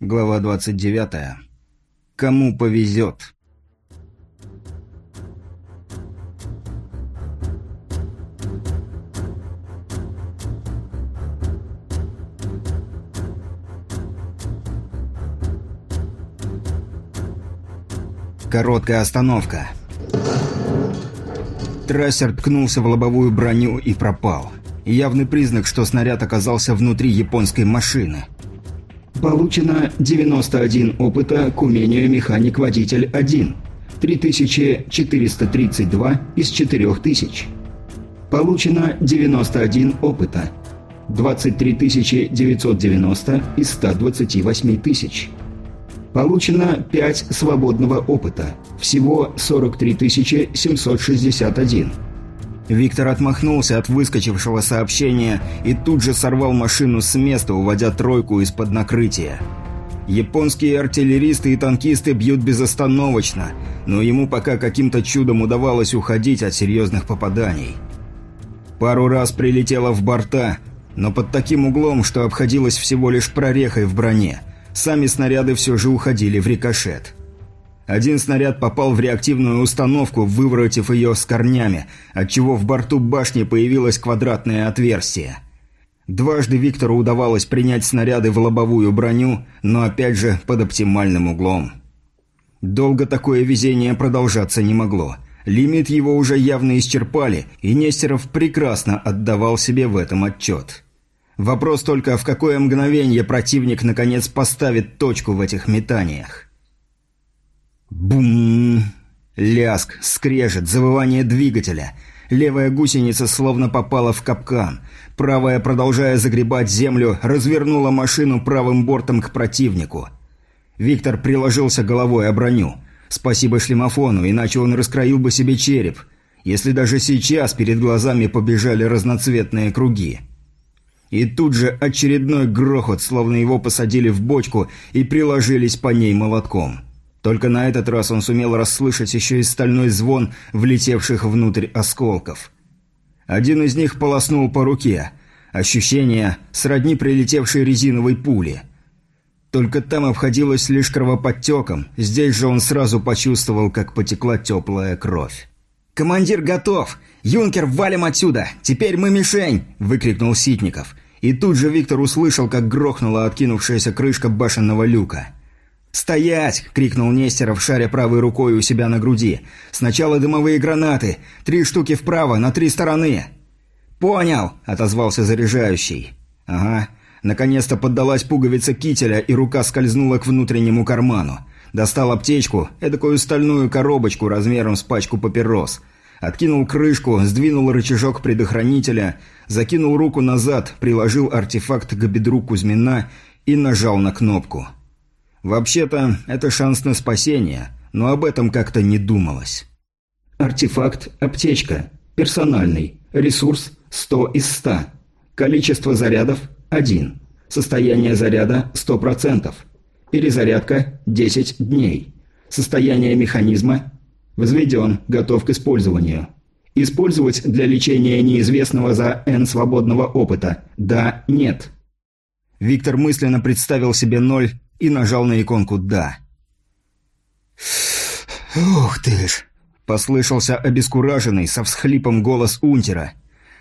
Глава 29. Кому повезет? Короткая остановка. Трассер ткнулся в лобовую броню и пропал. Явный признак, что снаряд оказался внутри японской машины – Получено 91 опыта к умению механик-водитель 1. 3432 из 4000. Получено 91 опыта. 23 990 из 128 тысяч. Получено 5 свободного опыта. Всего 43 761. Виктор отмахнулся от выскочившего сообщения и тут же сорвал машину с места, уводя тройку из-под накрытия. Японские артиллеристы и танкисты бьют безостановочно, но ему пока каким-то чудом удавалось уходить от серьезных попаданий. Пару раз прилетело в борта, но под таким углом, что обходилось всего лишь прорехой в броне. Сами снаряды все же уходили в рикошет. Один снаряд попал в реактивную установку, выворотив ее с корнями, отчего в борту башни появилось квадратное отверстие. Дважды Виктору удавалось принять снаряды в лобовую броню, но опять же под оптимальным углом. Долго такое везение продолжаться не могло. Лимит его уже явно исчерпали, и Нестеров прекрасно отдавал себе в этом отчет. Вопрос только, в какое мгновение противник наконец поставит точку в этих метаниях. Бум! Ляск, скрежет, завывание двигателя. Левая гусеница словно попала в капкан. Правая, продолжая загребать землю, развернула машину правым бортом к противнику. Виктор приложился головой о броню. Спасибо шлемофону, иначе он раскроил бы себе череп. Если даже сейчас перед глазами побежали разноцветные круги. И тут же очередной грохот, словно его посадили в бочку и приложились по ней молотком. Только на этот раз он сумел расслышать еще и стальной звон влетевших внутрь осколков. Один из них полоснул по руке. Ощущение сродни прилетевшей резиновой пули. Только там обходилось лишь кровоподтеком, здесь же он сразу почувствовал, как потекла теплая кровь. «Командир готов! Юнкер, валим отсюда! Теперь мы мишень!» – выкрикнул Ситников. И тут же Виктор услышал, как грохнула откинувшаяся крышка башенного люка. «Стоять!» – крикнул Нестеров, шаря правой рукой у себя на груди. «Сначала дымовые гранаты. Три штуки вправо, на три стороны». «Понял!» – отозвался заряжающий. «Ага». Наконец-то поддалась пуговица кителя, и рука скользнула к внутреннему карману. Достал аптечку, эдакую стальную коробочку размером с пачку папирос. Откинул крышку, сдвинул рычажок предохранителя, закинул руку назад, приложил артефакт к бедру Кузьмина и нажал на кнопку. Вообще-то, это шанс на спасение, но об этом как-то не думалось. Артефакт «Аптечка». Персональный. Ресурс 100 из 100. Количество зарядов – 1. Состояние заряда – 100%. Перезарядка – 10 дней. Состояние механизма – возведен, готов к использованию. Использовать для лечения неизвестного за N свободного опыта – да, нет. Виктор мысленно представил себе ноль и нажал на иконку «Да». «Ух ты ж!» – послышался обескураженный со всхлипом голос Унтера.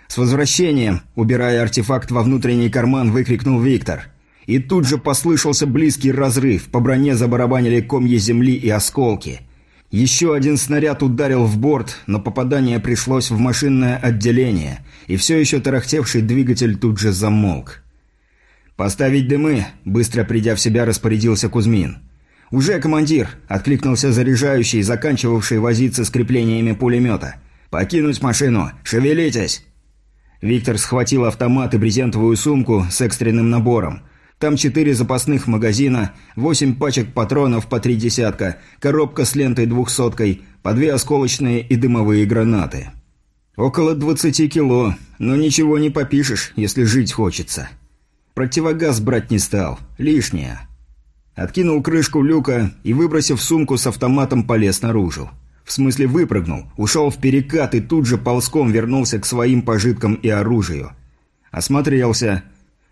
«С возвращением!» – убирая артефакт во внутренний карман, выкрикнул Виктор. И тут же послышался близкий разрыв, по броне забарабанили комья земли и осколки. Еще один снаряд ударил в борт, но попадание пришлось в машинное отделение, и все еще тарахтевший двигатель тут же замолк. «Поставить дымы!» – быстро придя в себя, распорядился Кузьмин. «Уже, командир!» – откликнулся заряжающий, заканчивавший возиться с креплениями пулемета. «Покинуть машину! Шевелитесь!» Виктор схватил автомат и брезентовую сумку с экстренным набором. Там четыре запасных магазина, восемь пачек патронов по три десятка, коробка с лентой двухсоткой, по две осколочные и дымовые гранаты. Около двадцати кило, но ничего не попишешь, если жить хочется. Противогаз брать не стал. Лишнее. Откинул крышку люка и, выбросив сумку с автоматом, полез наружу. В смысле выпрыгнул, ушел в перекат и тут же ползком вернулся к своим пожиткам и оружию. Осмотрелся.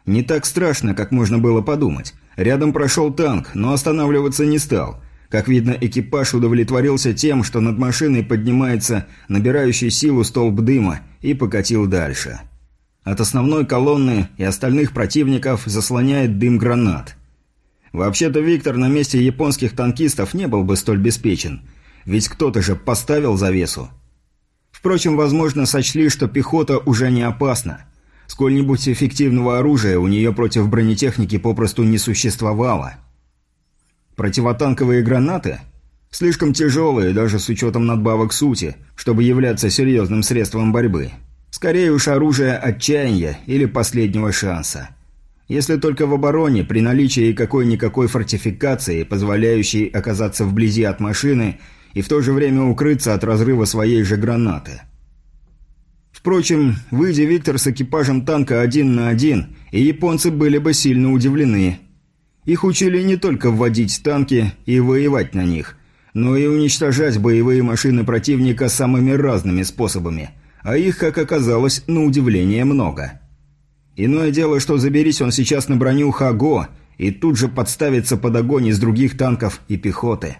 Не так страшно, как можно было подумать. Рядом прошел танк, но останавливаться не стал. Как видно, экипаж удовлетворился тем, что над машиной поднимается набирающий силу столб дыма и покатил дальше. От основной колонны и остальных противников заслоняет дым гранат. Вообще-то Виктор на месте японских танкистов не был бы столь беспечен, ведь кто-то же поставил завесу. Впрочем, возможно, сочли, что пехота уже не опасна. Сколь-нибудь эффективного оружия у нее против бронетехники попросту не существовало. Противотанковые гранаты? Слишком тяжелые, даже с учетом надбавок сути, чтобы являться серьезным средством борьбы. Скорее уж оружие отчаяния или последнего шанса. Если только в обороне, при наличии какой-никакой фортификации, позволяющей оказаться вблизи от машины и в то же время укрыться от разрыва своей же гранаты. Впрочем, выйдя Виктор с экипажем танка один на один, и японцы были бы сильно удивлены. Их учили не только вводить танки и воевать на них, но и уничтожать боевые машины противника самыми разными способами, а их, как оказалось, на удивление много. Иное дело, что заберись он сейчас на броню Хаго и тут же подставится под огонь из других танков и пехоты.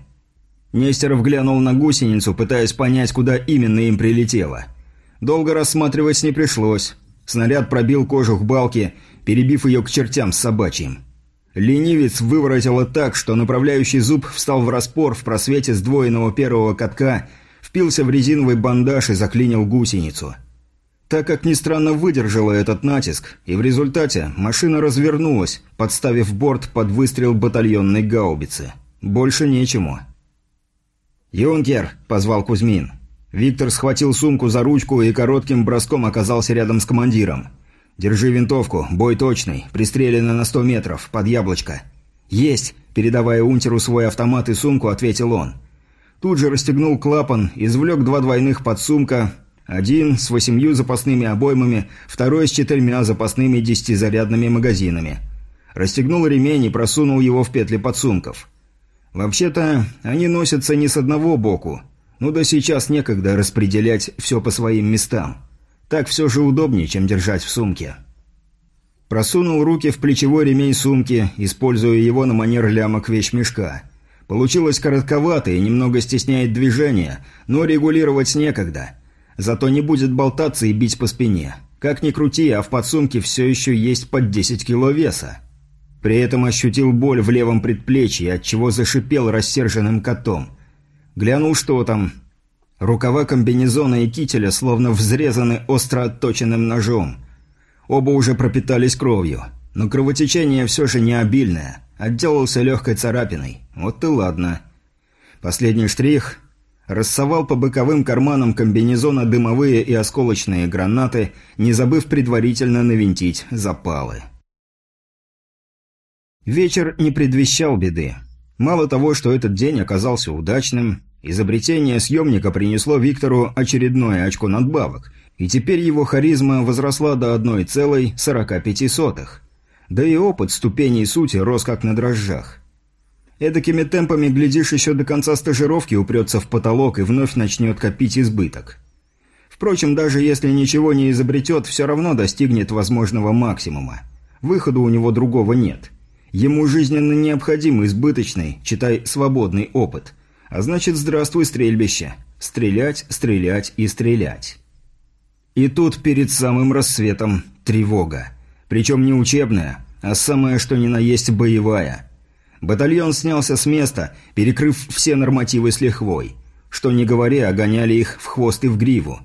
Нестеров глянул на гусеницу, пытаясь понять, куда именно им прилетело – Долго рассматривать не пришлось. Снаряд пробил кожух балки, перебив ее к чертям с собачьим. Ленивец выворотило так, что направляющий зуб встал в распор в просвете сдвоенного первого катка, впился в резиновый бандаж и заклинил гусеницу. Так как ни странно выдержала этот натиск, и в результате машина развернулась, подставив борт под выстрел батальонной гаубицы. Больше нечему. «Юнкер!» – позвал Кузьмин. Виктор схватил сумку за ручку и коротким броском оказался рядом с командиром. «Держи винтовку, бой точный, пристрелено на сто метров, под яблочко». «Есть!» – передавая унтеру свой автомат и сумку, ответил он. Тут же расстегнул клапан, извлек два двойных подсумка, один с восемью запасными обоймами, второй с четырьмя запасными десятизарядными магазинами. Расстегнул ремень и просунул его в петли подсумков. Вообще-то, они носятся не с одного боку – ну да сейчас некогда распределять все по своим местам. Так все же удобнее, чем держать в сумке. Просунул руки в плечевой ремень сумки, используя его на манер лямок вещмешка. Получилось коротковато и немного стесняет движение, но регулировать некогда. Зато не будет болтаться и бить по спине. Как ни крути, а в подсумке все еще есть под 10 кило веса. При этом ощутил боль в левом предплечье, от чего зашипел рассерженным котом. Глянул, что там. Рукава комбинезона и кителя словно взрезаны остро отточенным ножом. Оба уже пропитались кровью. Но кровотечение все же не обильное. Отделался легкой царапиной. Вот и ладно. Последний штрих. Рассовал по боковым карманам комбинезона дымовые и осколочные гранаты, не забыв предварительно навинтить запалы. Вечер не предвещал беды. Мало того, что этот день оказался удачным, изобретение съемника принесло Виктору очередное очко надбавок, и теперь его харизма возросла до 1,45. Да и опыт ступеней сути рос как на дрожжах. Эдакими темпами, глядишь, еще до конца стажировки упрется в потолок и вновь начнет копить избыток. Впрочем, даже если ничего не изобретет, все равно достигнет возможного максимума. Выхода у него другого нет. Ему жизненно необходим избыточный, читай, свободный опыт. А значит, здравствуй, стрельбище. Стрелять, стрелять и стрелять. И тут перед самым рассветом тревога. Причем не учебная, а самая что ни на есть боевая. Батальон снялся с места, перекрыв все нормативы с лихвой. Что не говоря, гоняли их в хвост и в гриву.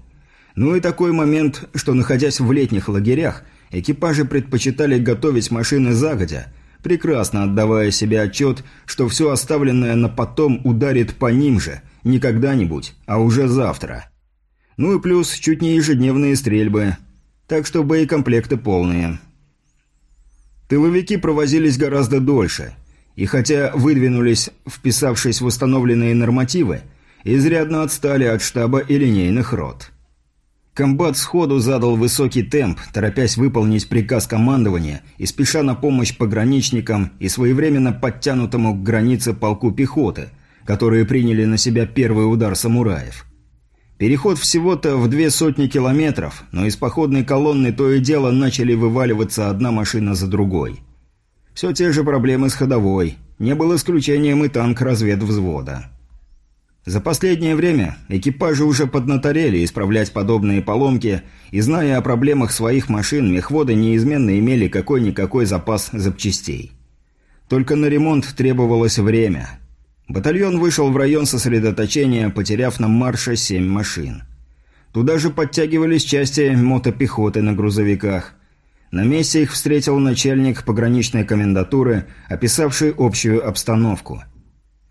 Ну и такой момент, что находясь в летних лагерях, экипажи предпочитали готовить машины загодя – прекрасно отдавая себе отчет, что все оставленное на потом ударит по ним же, не когда-нибудь, а уже завтра. Ну и плюс чуть не ежедневные стрельбы, так что боекомплекты полные. Тыловики провозились гораздо дольше, и хотя выдвинулись, вписавшись в установленные нормативы, изрядно отстали от штаба и линейных рот. Комбат сходу задал высокий темп, торопясь выполнить приказ командования и спеша на помощь пограничникам и своевременно подтянутому к границе полку пехоты, которые приняли на себя первый удар самураев. Переход всего-то в две сотни километров, но из походной колонны то и дело начали вываливаться одна машина за другой. Все те же проблемы с ходовой. Не был исключением и танк разведвзвода. За последнее время экипажи уже поднаторели исправлять подобные поломки, и зная о проблемах своих машин, мехводы неизменно имели какой-никакой запас запчастей. Только на ремонт требовалось время. Батальон вышел в район сосредоточения, потеряв на марше семь машин. Туда же подтягивались части мотопехоты на грузовиках. На месте их встретил начальник пограничной комендатуры, описавший общую обстановку.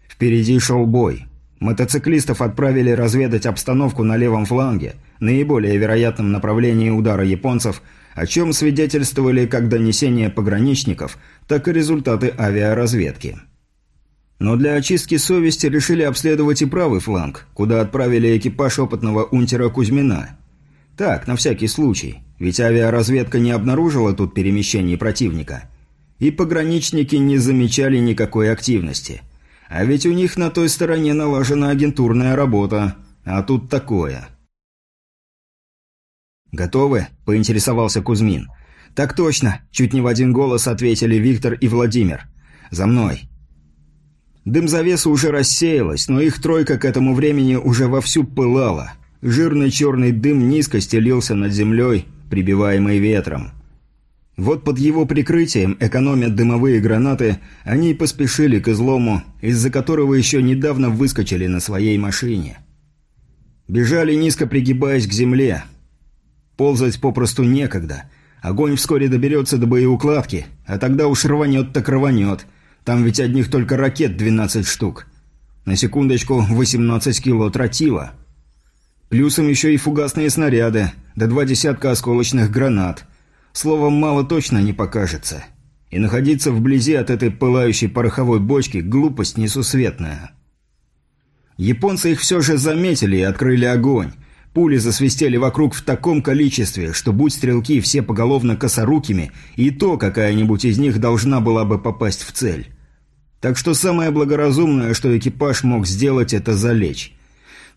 Впереди шел бой. Мотоциклистов отправили разведать обстановку на левом фланге, наиболее вероятном направлении удара японцев, о чем свидетельствовали как донесения пограничников, так и результаты авиаразведки. Но для очистки совести решили обследовать и правый фланг, куда отправили экипаж опытного унтера Кузьмина. Так, на всякий случай, ведь авиаразведка не обнаружила тут перемещений противника. И пограничники не замечали никакой активности. А ведь у них на той стороне налажена агентурная работа, а тут такое. «Готовы?» – поинтересовался Кузьмин. «Так точно!» – чуть не в один голос ответили Виктор и Владимир. «За мной!» Дым завеса уже рассеялась, но их тройка к этому времени уже вовсю пылала. Жирный черный дым низко стелился над землей, прибиваемый ветром. Вот под его прикрытием, экономя дымовые гранаты, они поспешили к излому, из-за которого еще недавно выскочили на своей машине. Бежали низко пригибаясь к земле. Ползать попросту некогда. Огонь вскоре доберется до боеукладки, а тогда уж рванет так рванет – там ведь одних только ракет 12 штук. На секундочку 18 кило тротила. Плюсом еще и фугасные снаряды, да два десятка осколочных гранат. Словом, мало точно не покажется. И находиться вблизи от этой пылающей пороховой бочки – глупость несусветная. Японцы их все же заметили и открыли огонь. Пули засвистели вокруг в таком количестве, что будь стрелки все поголовно косорукими, и то какая-нибудь из них должна была бы попасть в цель. Так что самое благоразумное, что экипаж мог сделать, это залечь.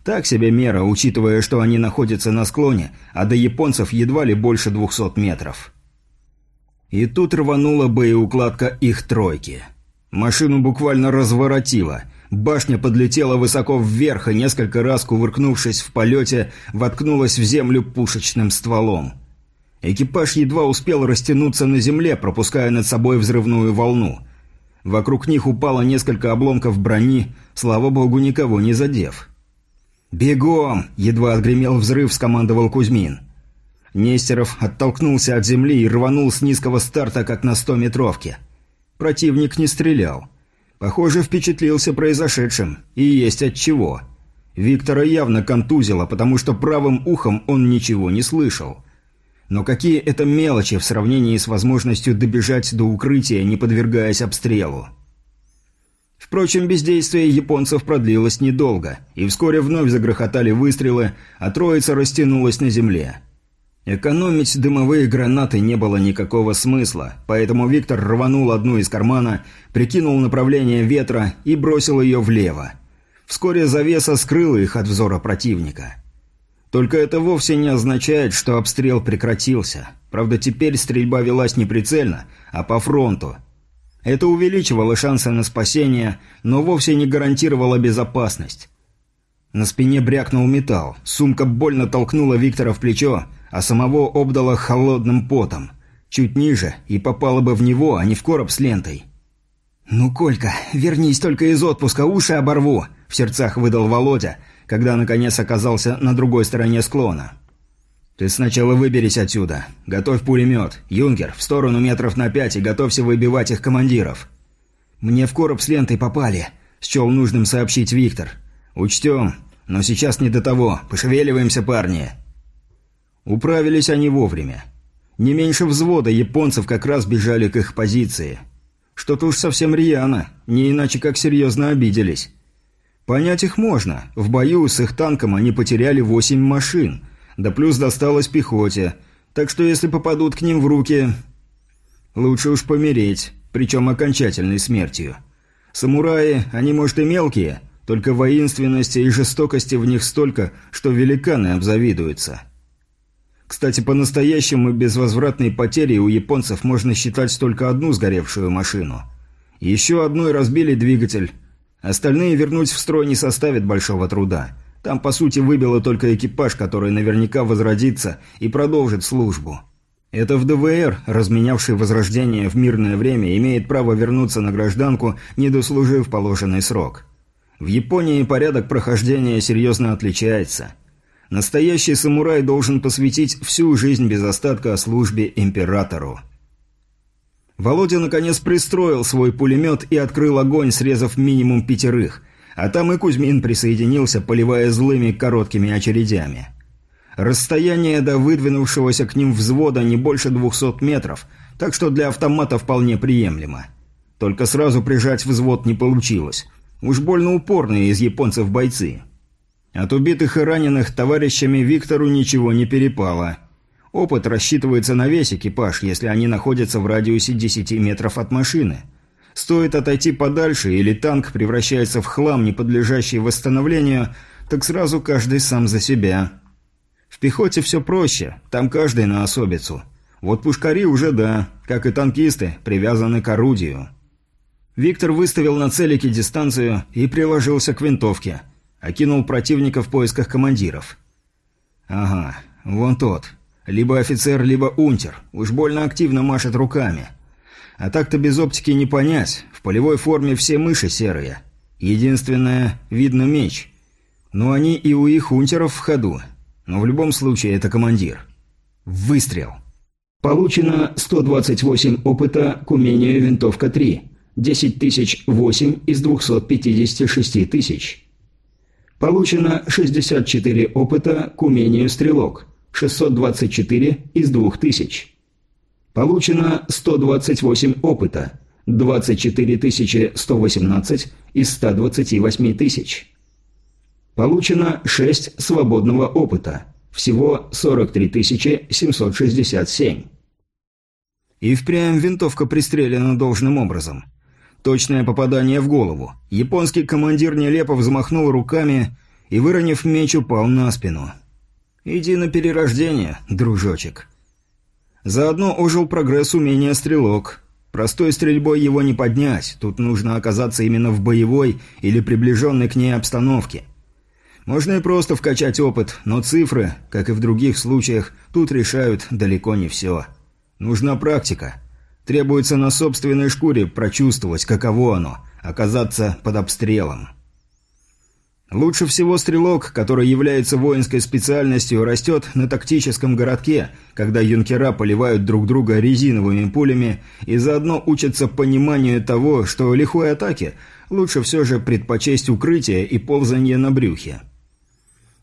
Так себе мера, учитывая, что они находятся на склоне, а до японцев едва ли больше двухсот метров. И тут рванула боеукладка их тройки. Машину буквально разворотило – Башня подлетела высоко вверх и, несколько раз кувыркнувшись в полете, воткнулась в землю пушечным стволом. Экипаж едва успел растянуться на земле, пропуская над собой взрывную волну. Вокруг них упало несколько обломков брони, слава богу, никого не задев. «Бегом!» – едва отгремел взрыв, скомандовал Кузьмин. Нестеров оттолкнулся от земли и рванул с низкого старта, как на стометровке. Противник не стрелял. Похоже, впечатлился произошедшим. И есть от чего. Виктора явно контузило, потому что правым ухом он ничего не слышал. Но какие это мелочи в сравнении с возможностью добежать до укрытия, не подвергаясь обстрелу. Впрочем, бездействие японцев продлилось недолго, и вскоре вновь загрохотали выстрелы, а троица растянулась на земле. Экономить дымовые гранаты не было никакого смысла, поэтому Виктор рванул одну из кармана, прикинул направление ветра и бросил ее влево. Вскоре завеса скрыла их от взора противника. Только это вовсе не означает, что обстрел прекратился. Правда, теперь стрельба велась не прицельно, а по фронту. Это увеличивало шансы на спасение, но вовсе не гарантировало безопасность. На спине брякнул металл, сумка больно толкнула Виктора в плечо, а самого обдало холодным потом. Чуть ниже, и попало бы в него, а не в короб с лентой. «Ну, Колька, вернись только из отпуска, уши оборву!» – в сердцах выдал Володя, когда наконец оказался на другой стороне склона. «Ты сначала выберись отсюда. Готовь пулемет. Юнкер, в сторону метров на пять и готовься выбивать их командиров». «Мне в короб с лентой попали», – счел нужным сообщить Виктор. «Учтем. Но сейчас не до того. Пошевеливаемся, парни». Управились они вовремя. Не меньше взвода японцев как раз бежали к их позиции. Что-то уж совсем рьяно, не иначе как серьезно обиделись. Понять их можно. В бою с их танком они потеряли восемь машин, да плюс досталось пехоте. Так что если попадут к ним в руки... Лучше уж помереть, причем окончательной смертью. Самураи, они, может, и мелкие, Только воинственности и жестокости в них столько, что великаны обзавидуются. Кстати, по-настоящему безвозвратной потерей у японцев можно считать только одну сгоревшую машину. Еще одной разбили двигатель. Остальные вернуть в строй не составит большого труда. Там, по сути, выбило только экипаж, который наверняка возродится и продолжит службу. Это в ДВР, разменявший возрождение в мирное время, имеет право вернуться на гражданку, не дослужив положенный срок. В Японии порядок прохождения серьезно отличается. Настоящий самурай должен посвятить всю жизнь без остатка службе императору. Володя наконец пристроил свой пулемет и открыл огонь, срезав минимум пятерых, а там и Кузьмин присоединился, поливая злыми короткими очередями. Расстояние до выдвинувшегося к ним взвода не больше 200 метров, так что для автомата вполне приемлемо. Только сразу прижать взвод не получилось. Уж больно упорные из японцев бойцы. От убитых и раненых товарищами Виктору ничего не перепало. Опыт рассчитывается на весь экипаж, если они находятся в радиусе 10 метров от машины. Стоит отойти подальше, или танк превращается в хлам, не подлежащий восстановлению, так сразу каждый сам за себя. В пехоте все проще, там каждый на особицу. Вот пушкари уже да, как и танкисты, привязаны к орудию. Виктор выставил на целике дистанцию и приложился к винтовке. Окинул противника в поисках командиров. «Ага, вон тот. Либо офицер, либо унтер. Уж больно активно машет руками. А так-то без оптики не понять. В полевой форме все мыши серые. Единственное, видно меч. Но они и у их унтеров в ходу. Но в любом случае это командир. Выстрел. Получено 128 опыта к умению винтовка 3. 10 тысяч 8 из 256 тысяч. Получено 64 опыта к умению стрелок. 624 из 2000. Получено 128 опыта. 24 118 из 128 тысяч. Получено 6 свободного опыта. Всего 43 767. И впрямь винтовка пристрелена должным образом. Точное попадание в голову. Японский командир нелепо взмахнул руками и, выронив меч, упал на спину. «Иди на перерождение, дружочек». Заодно ожил прогресс умения стрелок. Простой стрельбой его не поднять, тут нужно оказаться именно в боевой или приближенной к ней обстановке – можно и просто вкачать опыт, но цифры, как и в других случаях, тут решают далеко не все. Нужна практика. Требуется на собственной шкуре прочувствовать, каково оно – оказаться под обстрелом. Лучше всего стрелок, который является воинской специальностью, растет на тактическом городке, когда юнкера поливают друг друга резиновыми пулями и заодно учатся пониманию того, что лихой атаке лучше все же предпочесть укрытие и ползание на брюхе.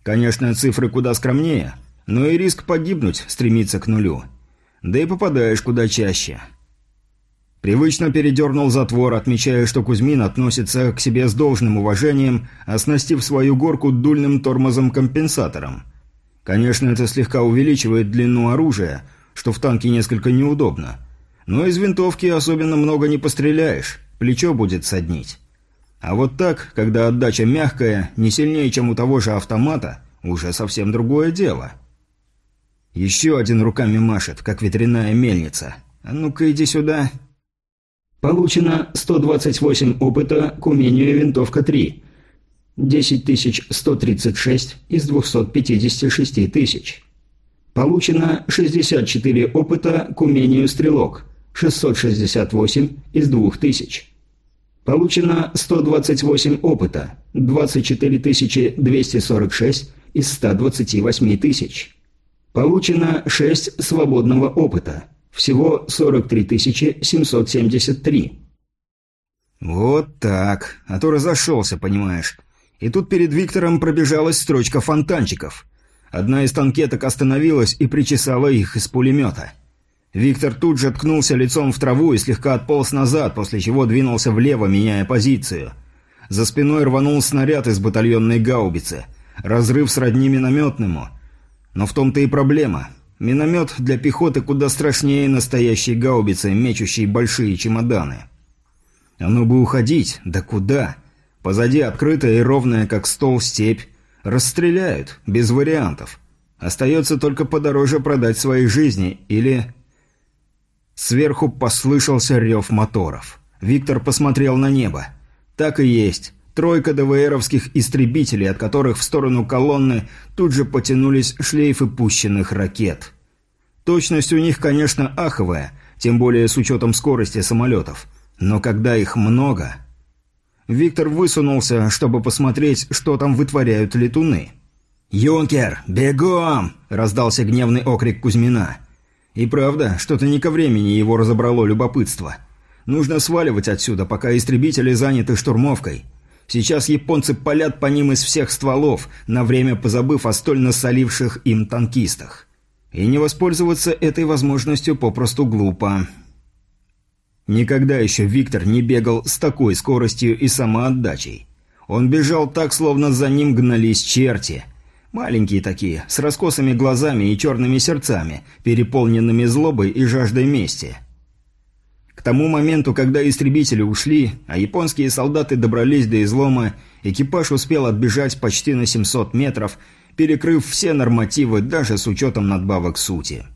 Конечно, цифры куда скромнее, но и риск погибнуть стремится к нулю. Да и попадаешь куда чаще. Привычно передернул затвор, отмечая, что Кузьмин относится к себе с должным уважением, оснастив свою горку дульным тормозом-компенсатором. Конечно, это слегка увеличивает длину оружия, что в танке несколько неудобно. Но из винтовки особенно много не постреляешь, плечо будет соднить. А вот так, когда отдача мягкая, не сильнее, чем у того же автомата, уже совсем другое дело. Еще один руками машет, как ветряная мельница. А ну-ка иди сюда. Получено 128 опыта к умению винтовка 3. 10136 из 256 тысяч. Получено 64 опыта к умению стрелок. 668 из 2000. Получено 128 опыта, 24 246 из 128 тысяч. Получено 6 свободного опыта, всего 43 773. Вот так, а то разошелся, понимаешь. И тут перед Виктором пробежалась строчка фонтанчиков. Одна из танкеток остановилась и причесала их из пулемета. Виктор тут же ткнулся лицом в траву и слегка отполз назад, после чего двинулся влево, меняя позицию. За спиной рванул снаряд из батальонной гаубицы. Разрыв сродни минометному. Но в том-то и проблема. Миномет для пехоты куда страшнее настоящей гаубицы, мечущей большие чемоданы. Ну бы уходить, да куда? Позади открытая и ровная, как стол, степь. Расстреляют, без вариантов. Остается только подороже продать свои жизни или... Сверху послышался рев моторов. Виктор посмотрел на небо. Так и есть. Тройка ДВРовских истребителей, от которых в сторону колонны тут же потянулись шлейфы пущенных ракет. Точность у них, конечно, аховая, тем более с учетом скорости самолетов. Но когда их много... Виктор высунулся, чтобы посмотреть, что там вытворяют летуны. «Юнкер, бегом!» – раздался гневный окрик Кузьмина. И правда, что-то не ко времени его разобрало любопытство. Нужно сваливать отсюда, пока истребители заняты штурмовкой. Сейчас японцы палят по ним из всех стволов, на время позабыв о столь насоливших им танкистах. И не воспользоваться этой возможностью попросту глупо. Никогда еще Виктор не бегал с такой скоростью и самоотдачей. Он бежал так, словно за ним гнались черти. Маленькие такие, с раскосыми глазами и черными сердцами, переполненными злобой и жаждой мести. К тому моменту, когда истребители ушли, а японские солдаты добрались до излома, экипаж успел отбежать почти на 700 метров, перекрыв все нормативы даже с учетом надбавок сути.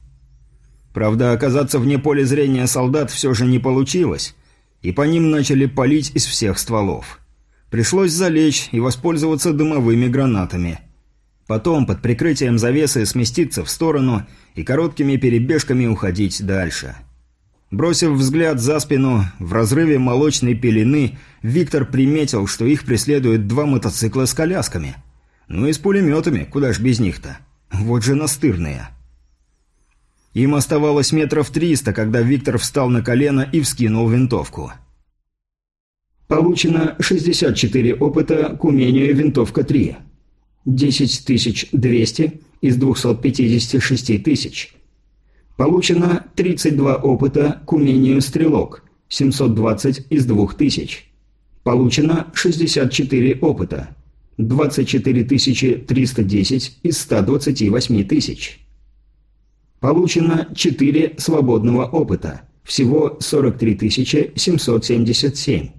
Правда, оказаться вне поля зрения солдат все же не получилось, и по ним начали палить из всех стволов. Пришлось залечь и воспользоваться дымовыми гранатами. Потом, под прикрытием завесы, сместиться в сторону и короткими перебежками уходить дальше. Бросив взгляд за спину, в разрыве молочной пелены, Виктор приметил, что их преследуют два мотоцикла с колясками. Ну и с пулеметами, куда ж без них-то. Вот же настырные. Им оставалось метров триста, когда Виктор встал на колено и вскинул винтовку. Получено 64 опыта к умению «Винтовка 3». 10200 из 256 тысяч. Получено 32 опыта к умению «Стрелок» 720 из 2000. Получено 64 опыта. 24 310 из 128 тысяч. Получено 4 свободного опыта. Всего 43 777.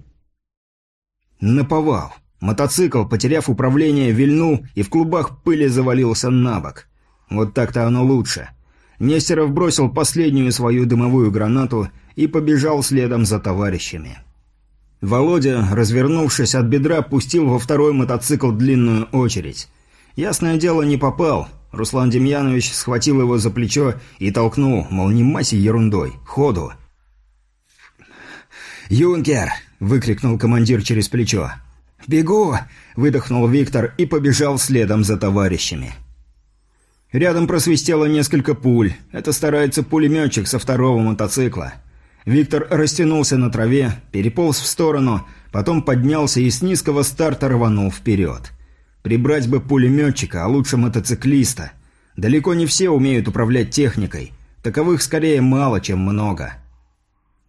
Наповал. Мотоцикл, потеряв управление, вильнул и в клубах пыли завалился на бок. Вот так-то оно лучше. Нестеров бросил последнюю свою дымовую гранату и побежал следом за товарищами. Володя, развернувшись от бедра, пустил во второй мотоцикл длинную очередь. Ясное дело, не попал, Руслан Демьянович схватил его за плечо и толкнул, мол, не массе ерундой, ходу. «Юнкер!» – выкрикнул командир через плечо. «Бегу!» – выдохнул Виктор и побежал следом за товарищами. Рядом просвистело несколько пуль. Это старается пулеметчик со второго мотоцикла. Виктор растянулся на траве, переполз в сторону, потом поднялся и с низкого старта рванул вперед. Прибрать бы пулеметчика, а лучше мотоциклиста. Далеко не все умеют управлять техникой. Таковых скорее мало, чем много.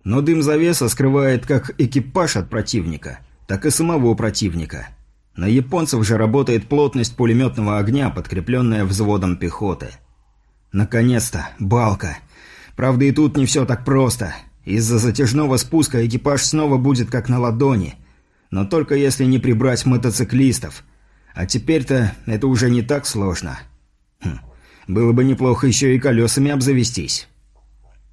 Но дым завеса скрывает как экипаж от противника, так и самого противника. На японцев же работает плотность пулеметного огня, подкрепленная взводом пехоты. Наконец-то, балка. Правда, и тут не все так просто. Из-за затяжного спуска экипаж снова будет как на ладони. Но только если не прибрать мотоциклистов – а теперь-то это уже не так сложно. Хм, было бы неплохо еще и колесами обзавестись.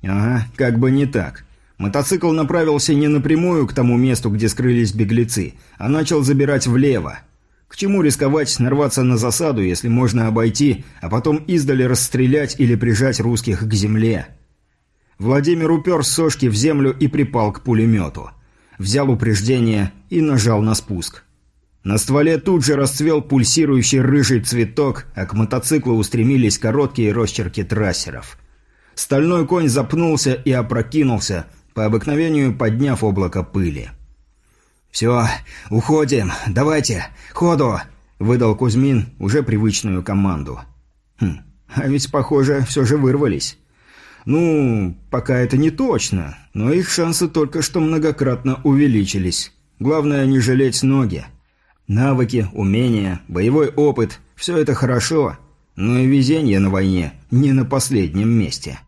Ага, как бы не так. Мотоцикл направился не напрямую к тому месту, где скрылись беглецы, а начал забирать влево. К чему рисковать нарваться на засаду, если можно обойти, а потом издали расстрелять или прижать русских к земле? Владимир упер сошки в землю и припал к пулемету. Взял упреждение и нажал на спуск. На стволе тут же расцвел пульсирующий рыжий цветок, а к мотоциклу устремились короткие росчерки трассеров. Стальной конь запнулся и опрокинулся, по обыкновению подняв облако пыли. «Все, уходим, давайте, ходу!» – выдал Кузьмин уже привычную команду. «Хм, а ведь, похоже, все же вырвались». «Ну, пока это не точно, но их шансы только что многократно увеличились. Главное не жалеть ноги». Навыки, умения, боевой опыт – все это хорошо, но и везение на войне не на последнем месте.